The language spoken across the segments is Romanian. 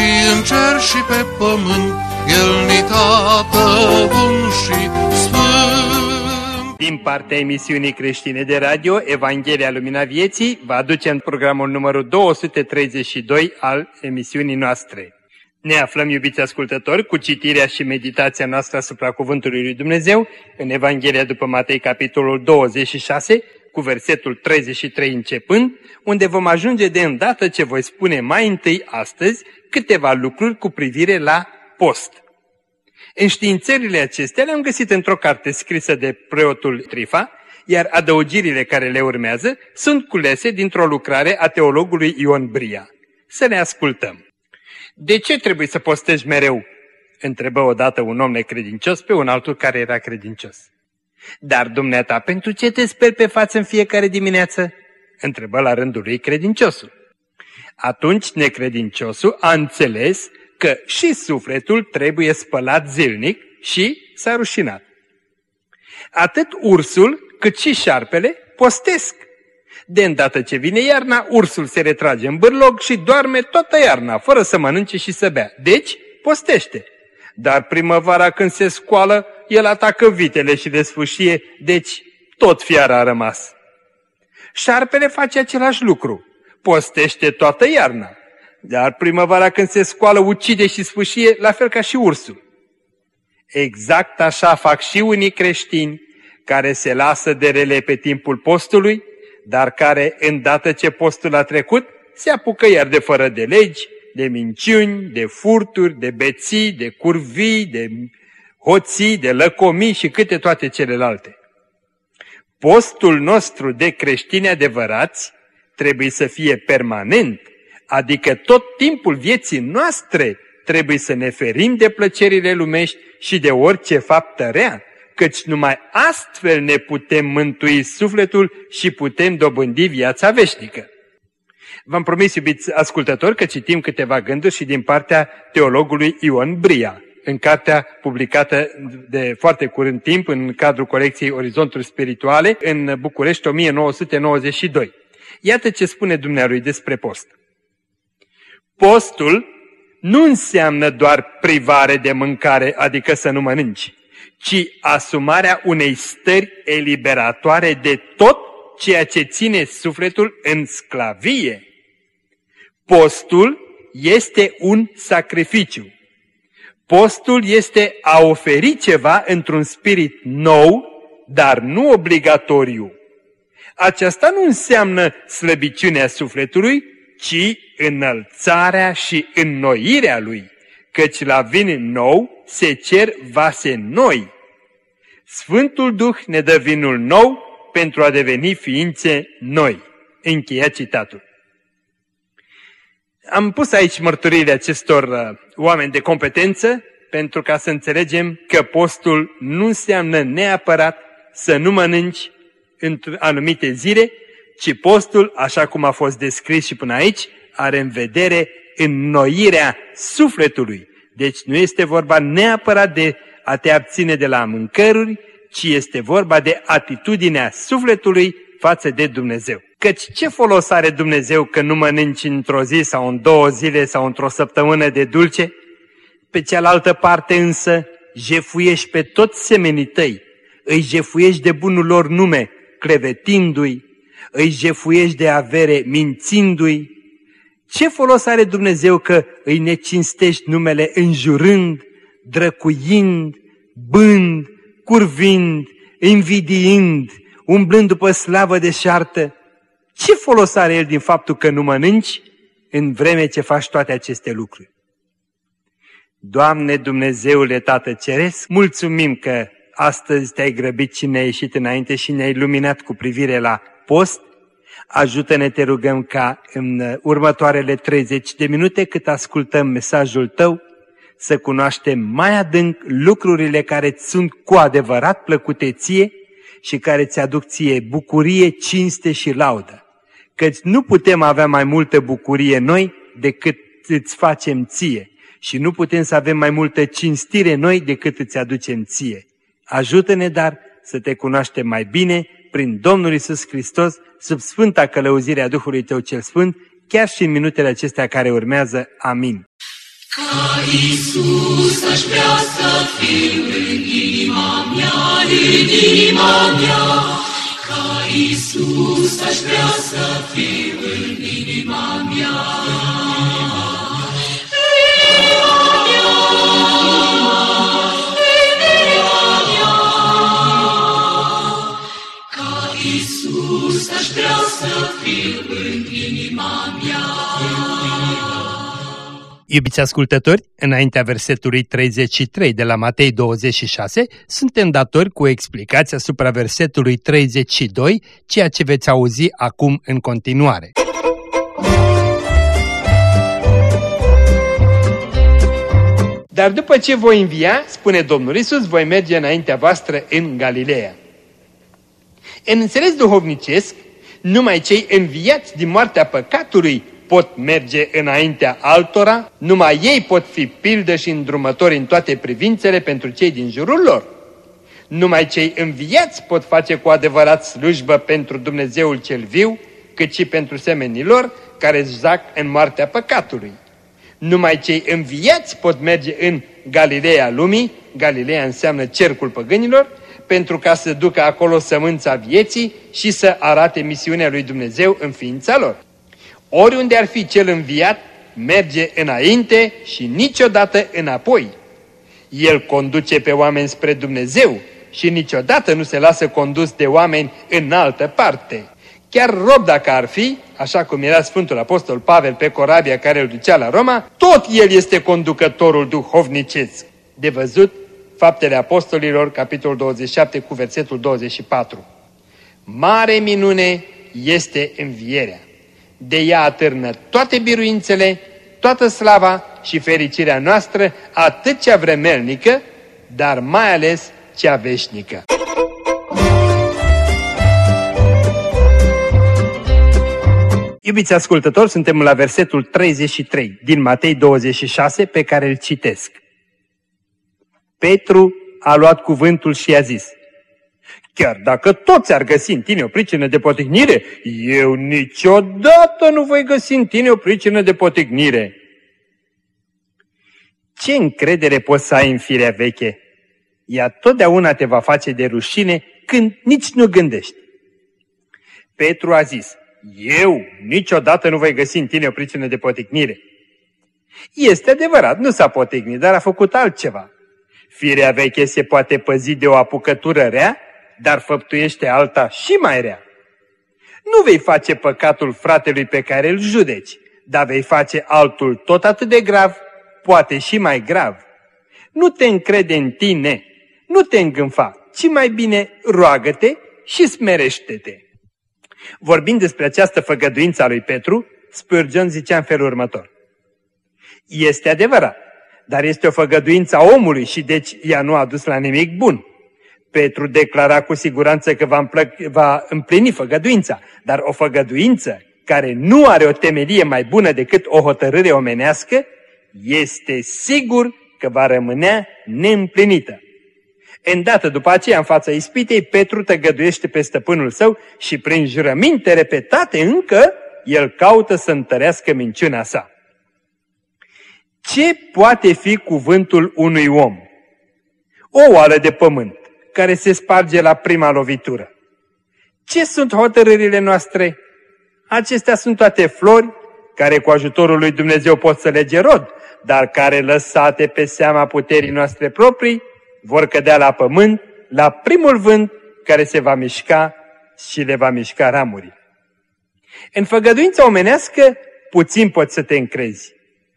și în cer și pe pământ, El ni tată bun și sfânt. Din partea emisiunii creștine de radio, Evanghelia Lumina Vieții va aduce în programul numărul 232 al emisiunii noastre. Ne aflăm, iubiți ascultători, cu citirea și meditația noastră asupra Cuvântului Lui Dumnezeu în Evanghelia după Matei, capitolul 26, cu versetul 33 începând, unde vom ajunge de îndată ce voi spune mai întâi astăzi câteva lucruri cu privire la post. Înștiințările acestea le-am găsit într-o carte scrisă de preotul Trifa, iar adăugirile care le urmează sunt culese dintr-o lucrare a teologului Ion Bria. Să ne ascultăm. De ce trebuie să postezi mereu? Întrebă odată un om necredincios pe un altul care era credincios. Dar dumneata, pentru ce te speli pe față în fiecare dimineață? Întrebă la rândul lui credinciosul. Atunci necredinciosul a înțeles că și sufletul trebuie spălat zilnic și s-a rușinat. Atât ursul cât și șarpele postesc. De îndată ce vine iarna, ursul se retrage în bârlog și doarme toată iarna, fără să mănânce și să bea. Deci, postește. Dar primăvara când se scoală, el atacă vitele și desfâșie, deci tot fiara a rămas. Șarpele face același lucru. Postește toată iarna. Dar primăvara când se scoală, ucide și sfâșie, la fel ca și ursul. Exact așa fac și unii creștini care se lasă de rele pe timpul postului, dar care, îndată ce postul a trecut, se apucă iar de fără de legi, de minciuni, de furturi, de beții, de curvii, de hoții, de lăcomii și câte toate celelalte. Postul nostru de creștini adevărați trebuie să fie permanent, adică tot timpul vieții noastre trebuie să ne ferim de plăcerile lumești și de orice faptă rea, căci numai astfel ne putem mântui sufletul și putem dobândi viața veșnică. V-am promis, iubiți ascultători, că citim câteva gânduri și din partea teologului Ion Bria, în cartea publicată de foarte curând timp în cadrul colecției Orizonturi Spirituale în București 1992. Iată ce spune Dumnealui despre post. Postul nu înseamnă doar privare de mâncare, adică să nu mănânci, ci asumarea unei stări eliberatoare de tot ceea ce ține sufletul în sclavie. Postul este un sacrificiu. Postul este a oferi ceva într-un spirit nou, dar nu obligatoriu. Aceasta nu înseamnă slăbiciunea sufletului, ci înălțarea și înnoirea lui, căci la vin nou se cer vase noi. Sfântul Duh ne dă vinul nou pentru a deveni ființe noi. Încheia citatul. Am pus aici mărturile acestor uh, oameni de competență pentru ca să înțelegem că postul nu înseamnă neapărat să nu mănânci în anumite zile, ci postul, așa cum a fost descris și până aici, are în vedere înnoirea sufletului. Deci nu este vorba neapărat de a te abține de la mâncăruri, ci este vorba de atitudinea sufletului față de Dumnezeu. Căci ce folos are Dumnezeu că nu mănânci într-o zi sau în două zile sau într-o săptămână de dulce? Pe cealaltă parte însă jefuiești pe toți semenii tăi, îi jefuiești de bunul lor nume, crevetindu-i, îi jefuiești de avere mințindu-i. Ce folos are Dumnezeu că îi necinstești numele înjurând, drăcuind, bând, curvind, invidiind, umblând după slavă deșartă? Ce folos are El din faptul că nu mănânci în vreme ce faci toate aceste lucruri? Doamne Dumnezeule Tată Ceresc, mulțumim că astăzi te-ai grăbit și ne-ai ieșit înainte și ne-ai luminat cu privire la post, Ajută-ne, te rugăm, ca în următoarele 30 de minute cât ascultăm mesajul Tău, să cunoaștem mai adânc lucrurile care sunt cu adevărat plăcute ție și care ți aduc ție bucurie, cinste și laudă. Căci nu putem avea mai multă bucurie noi decât îți facem ție și nu putem să avem mai multă cinstire noi decât îți aducem ție. Ajută-ne, dar, să te cunoaștem mai bine prin Domnul Isus Hristos, sub sfânta călăuzire a Duhului Tău cel Sfânt, chiar și în minutele acestea care urmează. Amin. Ca Iisus aș vrea să fiu în inima mea, în inima mea. Ca Iisus aș vrea să fiu în inima mea. Iubiți ascultători, înaintea versetului 33 de la Matei 26, suntem datori cu explicația asupra versetului 32, ceea ce veți auzi acum în continuare. Dar după ce voi învia, spune Domnul Isus, voi merge înaintea voastră în Galileea. În înțeles duhovnicesc, numai cei înviați din moartea păcatului pot merge înaintea altora, numai ei pot fi pildă și îndrumători în toate privințele pentru cei din jurul lor. Numai cei înviați pot face cu adevărat slujbă pentru Dumnezeul cel viu, cât și pentru semenii lor care zac în moartea păcatului. Numai cei înviați pot merge în Galileea lumii, Galileea înseamnă cercul păgânilor, pentru ca să ducă acolo sămânța vieții și să arate misiunea lui Dumnezeu în ființa lor. Oriunde ar fi cel înviat, merge înainte și niciodată înapoi. El conduce pe oameni spre Dumnezeu și niciodată nu se lasă condus de oameni în altă parte. Chiar rob dacă ar fi, așa cum era Sfântul Apostol Pavel pe corabia care îl ducea la Roma, tot el este conducătorul duhovnicesc. De văzut, Faptele Apostolilor, capitolul 27, cu versetul 24. Mare minune este învierea. De ea atârnă toate biruințele, toată slava și fericirea noastră, atât cea vremelnică, dar mai ales cea veșnică. Iubiți ascultători, suntem la versetul 33 din Matei 26 pe care îl citesc. Petru a luat cuvântul și a zis, Chiar dacă toți ar găsi în tine o pricină de potignire, eu niciodată nu voi găsi în tine o pricină de potignire. Ce încredere poți să ai în firea veche? Ea totdeauna te va face de rușine când nici nu gândești. Petru a zis, eu niciodată nu voi găsi în tine o pricină de potignire. Este adevărat, nu s-a potignit, dar a făcut altceva. Firea veche se poate păzi de o apucătură rea, dar făptuiește alta și mai rea. Nu vei face păcatul fratelui pe care îl judeci, dar vei face altul tot atât de grav, poate și mai grav. Nu te încrede în tine, nu te îngânfa, ci mai bine roagă-te și smerește-te. Vorbind despre această făgăduință a lui Petru, Spurgeon zicea în felul următor. Este adevărat, dar este o făgăduință a omului și deci ea nu a dus la nimic bun. Petru declara cu siguranță că va, va împlini făgăduința, dar o făgăduință care nu are o temelie mai bună decât o hotărâre omenească, este sigur că va rămânea neîmplinită. Îndată după aceea, în fața ispitei, Petru tăgăduiește pe stăpânul său și prin jurăminte repetate încă, el caută să întărească minciuna sa. Ce poate fi cuvântul unui om? O oală de pământ care se sparge la prima lovitură. Ce sunt hotărârile noastre? Acestea sunt toate flori care cu ajutorul lui Dumnezeu pot să lege rod, dar care lăsate pe seama puterii noastre proprii, vor cădea la pământ, la primul vânt care se va mișca și le va mișca ramurile. În făgăduința omenească, puțin poți să te încrezi.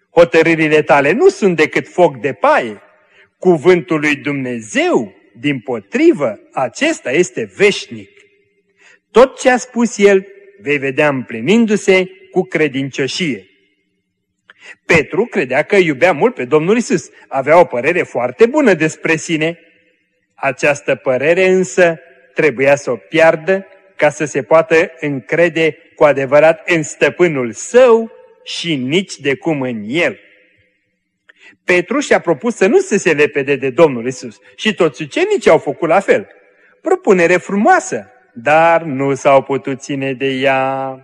Hotărârile tale nu sunt decât foc de paie. Cuvântul lui Dumnezeu, din potrivă, acesta este veșnic. Tot ce a spus el vei vedea împlinindu-se cu credincioșie. Petru credea că iubea mult pe Domnul Isus, avea o părere foarte bună despre sine. Această părere însă trebuia să o piardă ca să se poată încrede cu adevărat în stăpânul său și nici de cum în el. Petru și-a propus să nu se se lepede de Domnul Isus și toți ucenicii au făcut la fel. Propunere frumoasă, dar nu s-au putut ține de ea.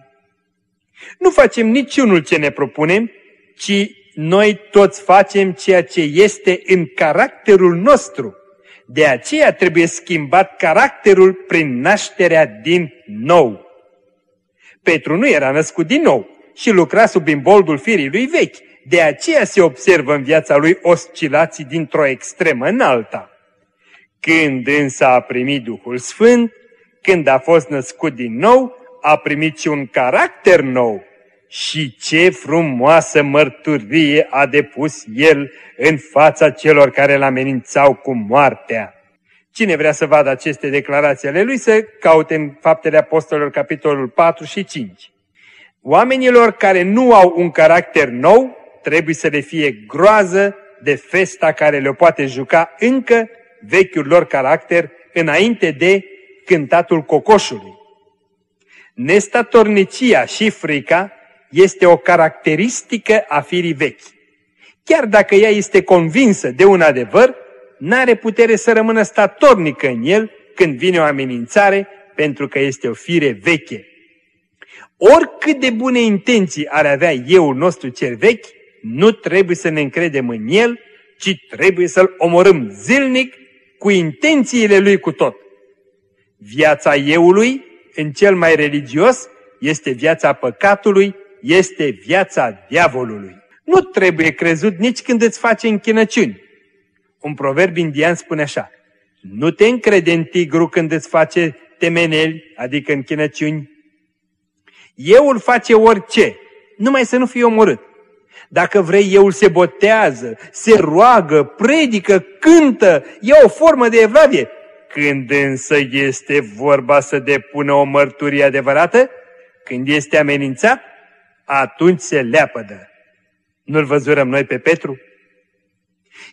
Nu facem niciunul ce ne propunem, ci noi toți facem ceea ce este în caracterul nostru. De aceea trebuie schimbat caracterul prin nașterea din nou. Petru nu era născut din nou și lucra sub imboldul firii lui vechi. De aceea se observă în viața lui oscilații dintr-o extremă în alta. Când însă a primit Duhul Sfânt, când a fost născut din nou, a primit și un caracter nou. Și ce frumoasă mărturie a depus el în fața celor care îl amenințau cu moartea. Cine vrea să vadă aceste declarații ale lui, să caute în Faptele Apostolilor, capitolul 4 și 5. Oamenilor care nu au un caracter nou, trebuie să le fie groază de festa care le poate juca încă vechiul lor caracter înainte de cântatul cocoșului. Nestatornicia și frica este o caracteristică a firii vechi. Chiar dacă ea este convinsă de un adevăr, n-are putere să rămână statornică în el când vine o amenințare, pentru că este o fire veche. Oricât de bune intenții ar avea eu nostru cel vechi, nu trebuie să ne încredem în el, ci trebuie să-l omorâm zilnic cu intențiile lui cu tot. Viața euului, în cel mai religios, este viața păcatului, este viața diavolului. Nu trebuie crezut nici când îți face închinăciuni. Un proverb indian spune așa, nu te încrede în tigru când îți face temeneli, adică închinăciuni. Euul face orice, numai să nu fie omorât. Dacă vrei, euul se botează, se roagă, predică, cântă, ia o formă de evlavie. Când însă este vorba să depună o mărturie adevărată, când este amenințat, atunci se leapădă. Nu-l văzurăm noi pe Petru?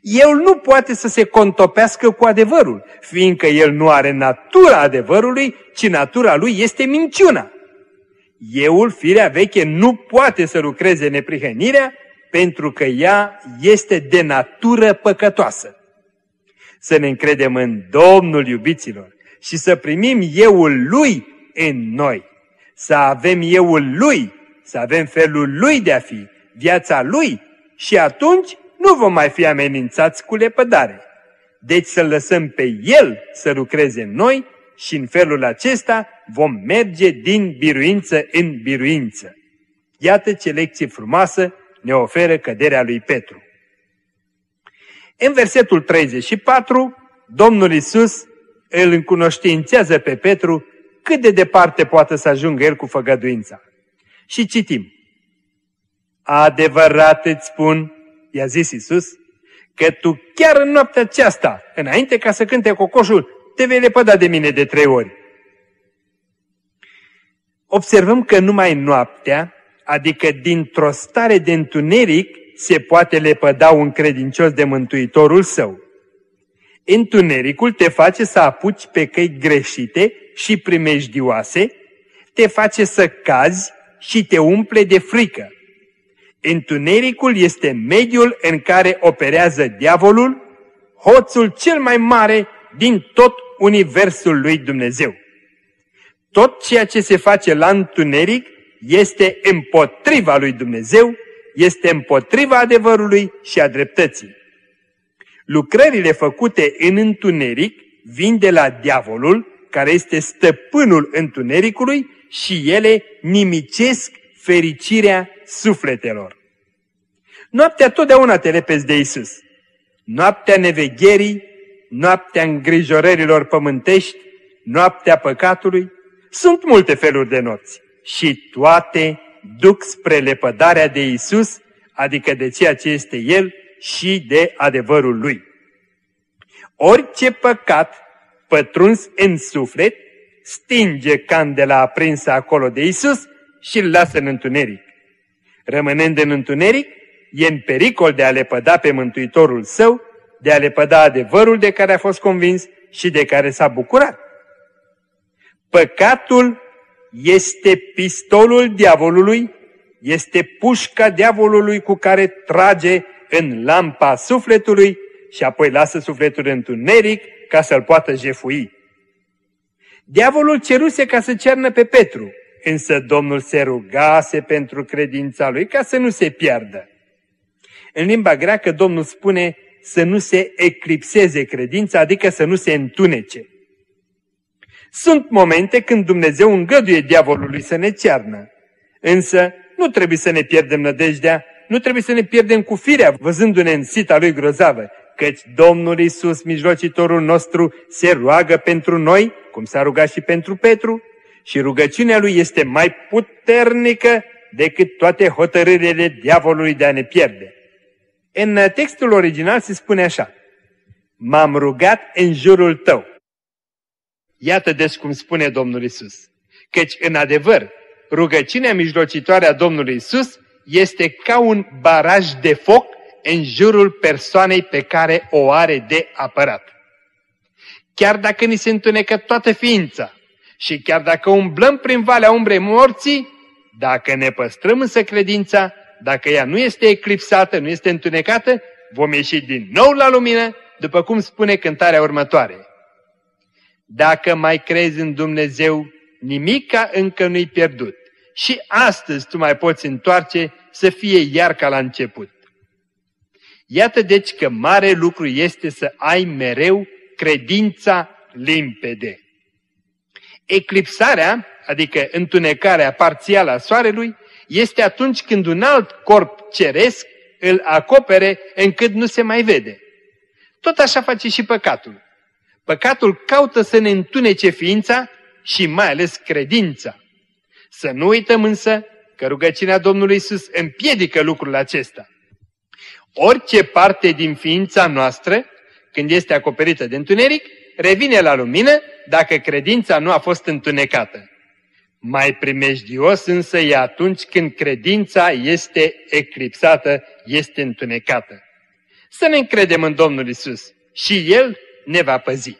El nu poate să se contopească cu adevărul, fiindcă el nu are natura adevărului, ci natura lui este minciuna. Euul, firea veche, nu poate să lucreze neprihănirea, pentru că ea este de natură păcătoasă. Să ne încredem în Domnul iubiților și să primim euul lui în noi, să avem euul lui să avem felul Lui de a fi, viața Lui și atunci nu vom mai fi amenințați cu lepădare. Deci să lăsăm pe El să lucreze în noi și în felul acesta vom merge din biruință în biruință. Iată ce lecție frumoasă ne oferă căderea lui Petru. În versetul 34, Domnul Isus îl încunoștințează pe Petru cât de departe poate să ajungă el cu făgăduința. Și citim. Adevărat îți spun, i-a zis Isus, că tu chiar în noaptea aceasta, înainte ca să cânte cocoșul, te vei lepăda de mine de trei ori. Observăm că numai noaptea, adică dintr-o stare de întuneric, se poate lepăda un credincios de Mântuitorul său. Întunericul te face să apuci pe căi greșite și primejdioase, te face să cazi și te umple de frică. Întunericul este mediul în care operează diavolul, hoțul cel mai mare din tot universul lui Dumnezeu. Tot ceea ce se face la întuneric este împotriva lui Dumnezeu, este împotriva adevărului și a dreptății. Lucrările făcute în întuneric vin de la diavolul, care este stăpânul întunericului și ele nimicesc fericirea sufletelor. Noaptea totdeauna te repezi de Isus. Noaptea nevegherii, noaptea îngrijorărilor pământești, noaptea păcatului, sunt multe feluri de nopți și toate duc spre lepădarea de Isus, adică de ceea ce este El și de adevărul Lui. Orice păcat pătruns în suflet stinge candela aprinsă acolo de Isus și îl lasă în întuneric. Rămânând în întuneric, e în pericol de a lepăda pe Mântuitorul său, de a lepăda adevărul de care a fost convins și de care s-a bucurat. Păcatul este pistolul diavolului, este pușca diavolului cu care trage în lampa sufletului și apoi lasă sufletul întuneric ca să-l poată jefui. Diavolul ceruse ca să cearnă pe Petru, însă Domnul se rugase pentru credința lui ca să nu se piardă. În limba greacă Domnul spune să nu se eclipseze credința, adică să nu se întunece. Sunt momente când Dumnezeu îngăduie diavolului să ne cearnă, însă nu trebuie să ne pierdem nădejdea, nu trebuie să ne pierdem cu firea văzându-ne în sita lui grozavă, căci Domnul Isus, mijlocitorul nostru, se roagă pentru noi, cum s-a rugat și pentru Petru, și rugăciunea lui este mai puternică decât toate hotărârile diavolului de a ne pierde. În textul original se spune așa, M-am rugat în jurul tău. Iată deci cum spune Domnul Isus, căci în adevăr, rugăciunea mijlocitoare a Domnului Isus este ca un baraj de foc în jurul persoanei pe care o are de apărat. Chiar dacă ni se întunecă toată ființa și chiar dacă umblăm prin valea umbrei morții, dacă ne păstrăm însă credința, dacă ea nu este eclipsată, nu este întunecată, vom ieși din nou la lumină, după cum spune cântarea următoare. Dacă mai crezi în Dumnezeu, nimica încă nu-i pierdut. Și astăzi tu mai poți întoarce să fie iar ca la început. Iată deci că mare lucru este să ai mereu credința limpede. Eclipsarea, adică întunecarea parțială a soarelui, este atunci când un alt corp ceresc îl acopere încât nu se mai vede. Tot așa face și păcatul. Păcatul caută să ne întunece ființa și mai ales credința. Să nu uităm însă că rugăciunea Domnului Isus împiedică lucrul acesta. Orice parte din ființa noastră, când este acoperită de întuneric, revine la lumină dacă credința nu a fost întunecată. Mai primejdios însă e atunci când credința este eclipsată, este întunecată. Să ne încredem în Domnul Isus și El ne va păzi.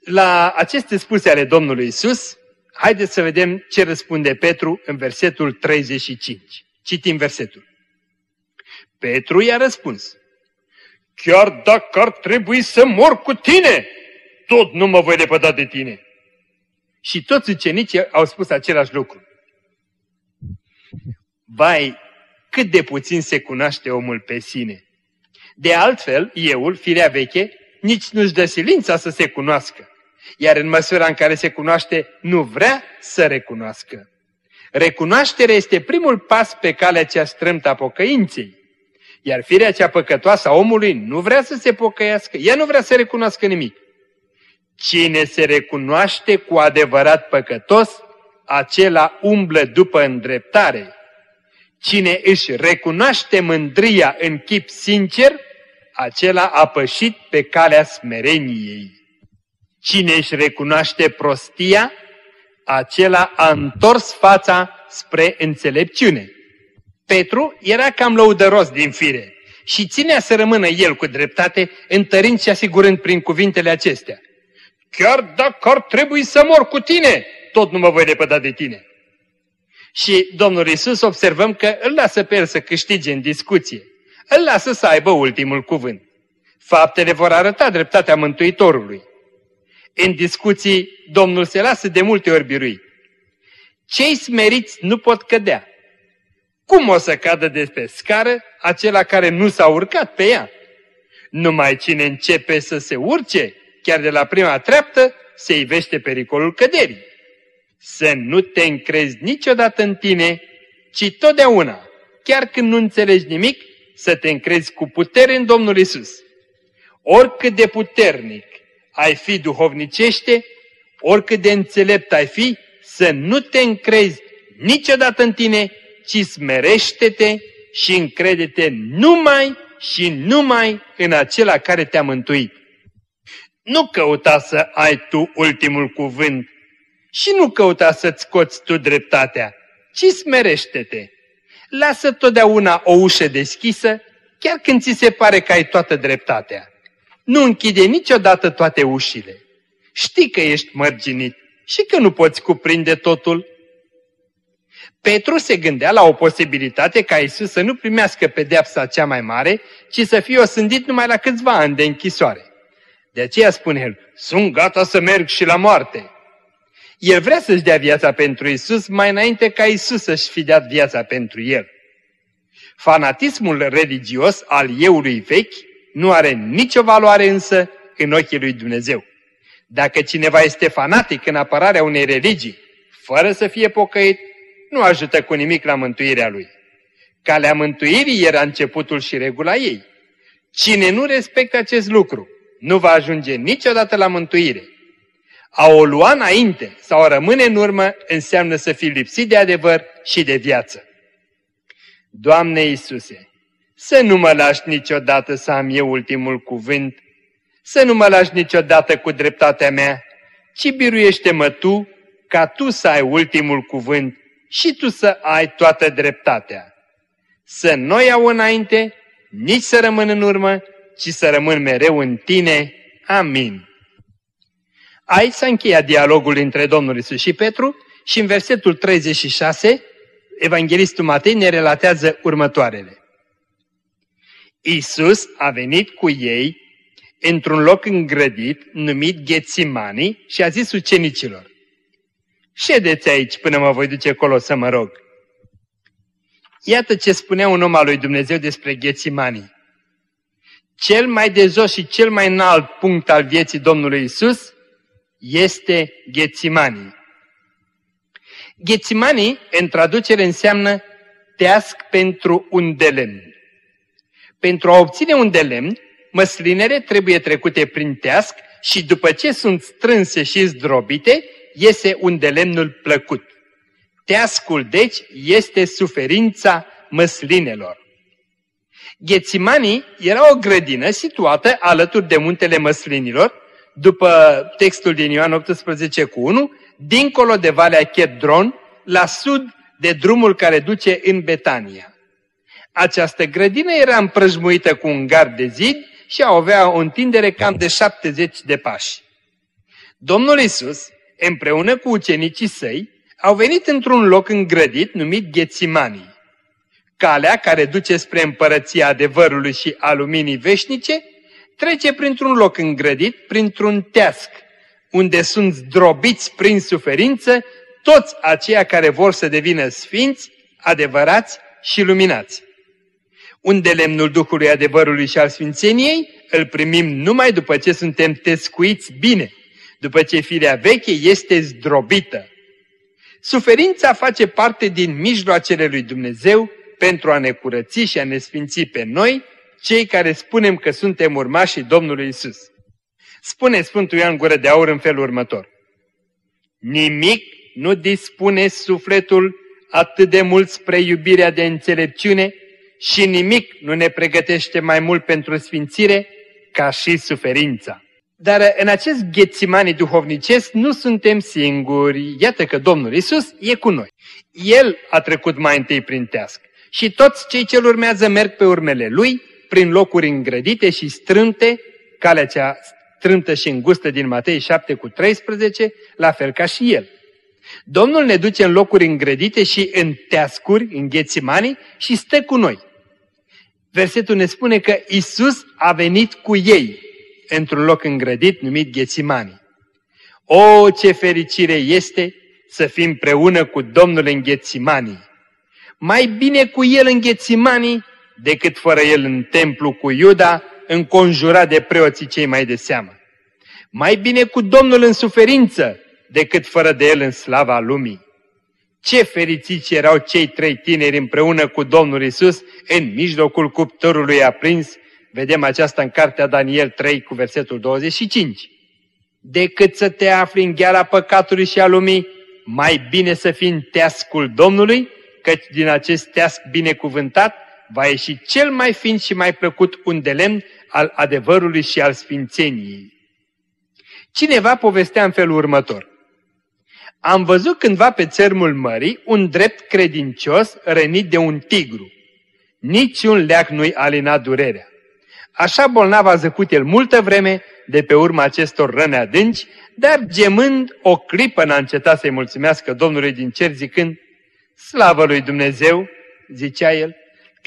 La aceste spuse ale Domnului Isus, haideți să vedem ce răspunde Petru în versetul 35. Citim versetul. Petru i-a răspuns, Chiar dacă ar trebui să mor cu tine, tot nu mă voi lepăda de tine. Și toți ucenicii au spus același lucru. Vai, cât de puțin se cunoaște omul pe sine. De altfel, euul, firea veche, nici nu-și dă silința să se cunoască, iar în măsura în care se cunoaște, nu vrea să recunoască. Recunoașterea este primul pas pe calea cea strâmtă a pocăinței, iar firea cea păcătoasă a omului nu vrea să se pocăiască, ea nu vrea să recunoască nimic. Cine se recunoaște cu adevărat păcătos, acela umblă după îndreptare. Cine își recunoaște mândria în chip sincer, acela a pășit pe calea smereniei. Cine își recunoaște prostia, acela a întors fața spre înțelepciune. Petru era cam lăudăros din fire și ținea să rămână el cu dreptate, întărind și asigurând prin cuvintele acestea. Chiar dacă ar trebui să mor cu tine, tot nu mă voi lepăda de tine. Și Domnul Isus observăm că îl lasă pe el să câștige în discuție. Îl lasă să aibă ultimul cuvânt. Faptele vor arăta dreptatea Mântuitorului. În discuții, Domnul se lasă de multe ori biruit. Cei smeriți nu pot cădea. Cum o să cadă de pe scară acela care nu s-a urcat pe ea? Numai cine începe să se urce, chiar de la prima treaptă, se ivește pericolul căderii. Să nu te încrezi niciodată în tine, ci totdeauna, chiar când nu înțelegi nimic, să te încrezi cu putere în Domnul Isus. Oricât de puternic ai fi duhovnicește, oricât de înțelept ai fi, să nu te încrezi niciodată în tine, ci smerește-te și încrede-te numai și numai în acela care te-a mântuit. Nu căuta să ai tu ultimul cuvânt și nu căuta să-ți scoți tu dreptatea, ci smerește-te. Lasă totdeauna o ușă deschisă, chiar când ți se pare că ai toată dreptatea. Nu închide niciodată toate ușile. Știi că ești mărginit și că nu poți cuprinde totul. Petru se gândea la o posibilitate ca Isus să nu primească pedeapsa cea mai mare, ci să fie osândit numai la câțiva ani de închisoare. De aceea spune el, sunt gata să merg și la moarte. El vrea să-și dea viața pentru Isus mai înainte ca Isus să-și fi dat viața pentru el. Fanatismul religios al euului vechi nu are nicio valoare însă în ochii lui Dumnezeu. Dacă cineva este fanatic în apărarea unei religii, fără să fie pocăit, nu ajută cu nimic la mântuirea lui. Calea mântuirii era începutul și regula ei. Cine nu respectă acest lucru, nu va ajunge niciodată la mântuire. A o lua înainte sau a rămâne în urmă înseamnă să fii lipsit de adevăr și de viață. Doamne Iisuse, să nu mă lași niciodată să am eu ultimul cuvânt, să nu mă lași niciodată cu dreptatea mea, ci biruiește-mă Tu, ca Tu să ai ultimul cuvânt și Tu să ai toată dreptatea. Să nu iau înainte, nici să rămân în urmă, ci să rămân mereu în Tine. Amin. Aici s-a încheiat dialogul între Domnul Isus și Petru și în versetul 36, Evanghelistul Matei ne relatează următoarele. Isus a venit cu ei într-un loc îngrădit numit Ghețimani și a zis ucenicilor, Ședeți aici până mă voi duce acolo să mă rog. Iată ce spunea un om al lui Dumnezeu despre Ghețimani. Cel mai de jos și cel mai înalt punct al vieții Domnului Isus este Ghețimani. Ghețimani, în traducere, înseamnă teasc pentru un de lemn. Pentru a obține un de lemn, măslinele trebuie trecute prin teasc și după ce sunt strânse și zdrobite, iese un de lemnul plăcut. Teascul, deci, este suferința măslinelor. Ghețimanii era o grădină situată alături de muntele măslinilor, după textul din Ioan 18 cu 1, dincolo de Valea Chedron, la sud de drumul care duce în Betania. Această grădină era împrăjmuită cu un gard de zid și avea o întindere cam de 70 de pași. Domnul Isus, împreună cu ucenicii săi, au venit într-un loc îngrădit numit Ghețimanii. Calea care duce spre împărăția adevărului și a luminii veșnice trece printr-un loc îngrădit, printr-un teasc, unde sunt zdrobiți prin suferință toți aceia care vor să devină sfinți, adevărați și luminați. Unde lemnul Duhului adevărului și al sfințeniei îl primim numai după ce suntem tescuiți bine, după ce firea veche este zdrobită. Suferința face parte din mijloacele lui Dumnezeu pentru a ne curăți și a ne sfinți pe noi, cei care spunem că suntem urmașii Domnului Isus. Spune Sfântul Ioan Gură de Aur în felul următor. Nimic nu dispune sufletul atât de mult spre iubirea de înțelepciune și nimic nu ne pregătește mai mult pentru sfințire ca și suferința. Dar în acest ghețimani duhovnicesc nu suntem singuri. Iată că Domnul Isus e cu noi. El a trecut mai întâi prin teasc și toți cei ce urmează merg pe urmele Lui, prin locuri îngrădite și strânte, calea cea strântă și îngustă din Matei 7 cu 13, la fel ca și El. Domnul ne duce în locuri îngrădite și în teascuri, în ghețimani și stă cu noi. Versetul ne spune că Isus a venit cu ei într-un loc îngrădit numit Ghețimani. O, ce fericire este să fim împreună cu Domnul în Ghețimani! Mai bine cu El în Ghețimani decât fără El în templu cu Iuda, înconjurat de preoții cei mai de seamă. Mai bine cu Domnul în suferință decât fără de El în slava lumii. Ce fericiți erau cei trei tineri împreună cu Domnul Isus în mijlocul cuptorului aprins, vedem aceasta în cartea Daniel 3 cu versetul 25. Decât să te afli în gheara păcatului și a lumii, mai bine să fii în teascul Domnului, căci din acest teasc binecuvântat va ieși cel mai fin și mai plăcut un de lemn al adevărului și al sfințeniei. Cineva povestea în felul următor. Am văzut cândva pe țărmul mării un drept credincios rănit de un tigru. Niciun leac nu-i alina durerea. Așa bolnav a zăcut el multă vreme de pe urma acestor răni adânci, dar gemând o clipă n-a încetat să-i mulțumească Domnului din cer zicând, Slavă lui Dumnezeu, zicea el,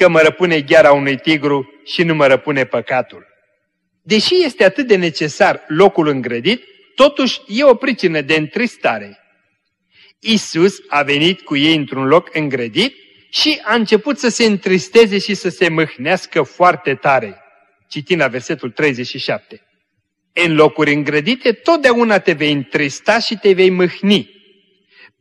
că mă răpune gheara unui tigru și nu mă răpune păcatul. Deși este atât de necesar locul îngrădit, totuși e o pricină de întristare. Isus a venit cu ei într-un loc îngrădit și a început să se întristeze și să se mâhnească foarte tare. Citim la versetul 37. În locuri îngrădite totdeauna te vei întrista și te vei mâhni.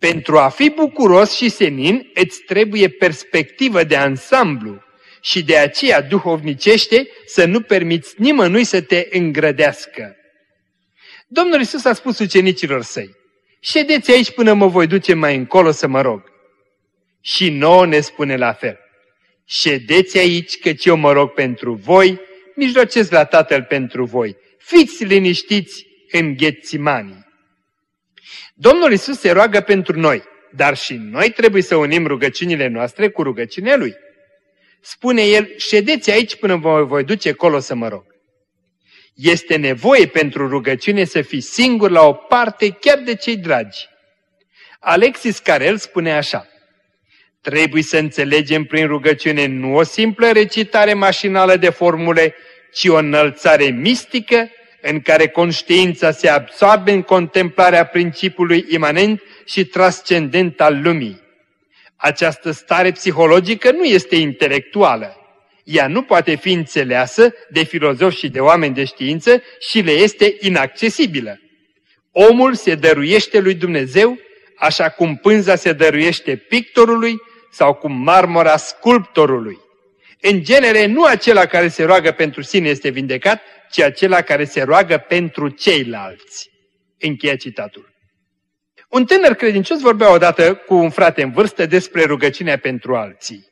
Pentru a fi bucuros și senin îți trebuie perspectivă de ansamblu și de aceea duhovnicește să nu permiți nimănui să te îngrădească. Domnul Isus a spus ucenicilor săi, ședeți aici până mă voi duce mai încolo să mă rog. Și nouă ne spune la fel, ședeți aici căci eu mă rog pentru voi, mijlocesc la Tatăl pentru voi, fiți liniștiți în Ghețimanii. Domnul Isus se roagă pentru noi, dar și noi trebuie să unim rugăciunile noastre cu rugăciunea Lui. Spune El, ședeți aici până vă voi duce acolo să mă rog. Este nevoie pentru rugăciune să fii singur la o parte chiar de cei dragi. Alexis Carel spune așa, Trebuie să înțelegem prin rugăciune nu o simplă recitare mașinală de formule, ci o înălțare mistică în care conștiința se absorbe în contemplarea principiului imanent și transcendent al lumii. Această stare psihologică nu este intelectuală. Ea nu poate fi înțeleasă de filozofi și de oameni de știință și le este inaccesibilă. Omul se dăruiește lui Dumnezeu așa cum pânza se dăruiește pictorului sau cum marmora sculptorului. În genere, nu acela care se roagă pentru sine este vindecat, ci acela care se roagă pentru ceilalți. Încheia citatul. Un tânăr credincios vorbea odată cu un frate în vârstă despre rugăciunea pentru alții.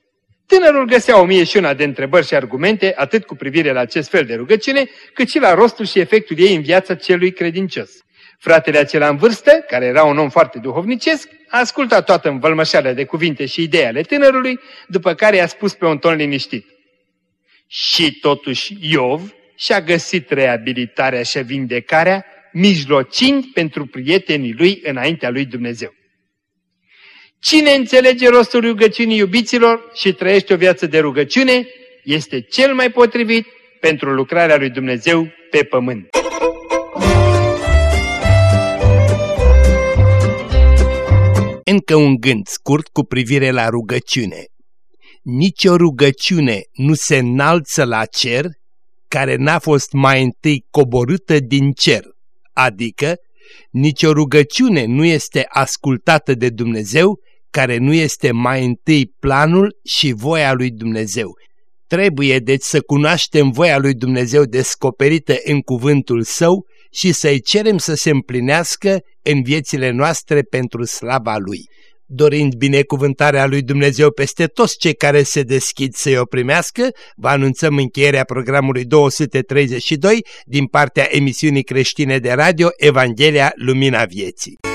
Tânărul găsea o mie și una de întrebări și argumente, atât cu privire la acest fel de rugăciune, cât și la rostul și efectul ei în viața celui credincios. Fratele acela în vârstă, care era un om foarte duhovnicesc, a ascultat toată învălmășarea de cuvinte și idei ale tânărului, după care i-a spus pe un ton liniștit. Și totuși Iov și-a găsit reabilitarea și vindecarea, mijlocind pentru prietenii lui înaintea lui Dumnezeu. Cine înțelege rostul rugăciunii iubiților și trăiește o viață de rugăciune, este cel mai potrivit pentru lucrarea lui Dumnezeu pe pământ. Încă un gând scurt cu privire la rugăciune. Nici o rugăciune nu se înalță la cer care n-a fost mai întâi coborâtă din cer, adică nici o rugăciune nu este ascultată de Dumnezeu care nu este mai întâi planul și voia lui Dumnezeu. Trebuie deci să cunoaștem voia lui Dumnezeu descoperită în cuvântul său și să-i cerem să se împlinească în viețile noastre pentru slava Lui. Dorind binecuvântarea lui Dumnezeu peste toți cei care se deschid să-i o primească, vă anunțăm încheierea programului 232 din partea emisiunii creștine de radio Evanghelia Lumina Vieții.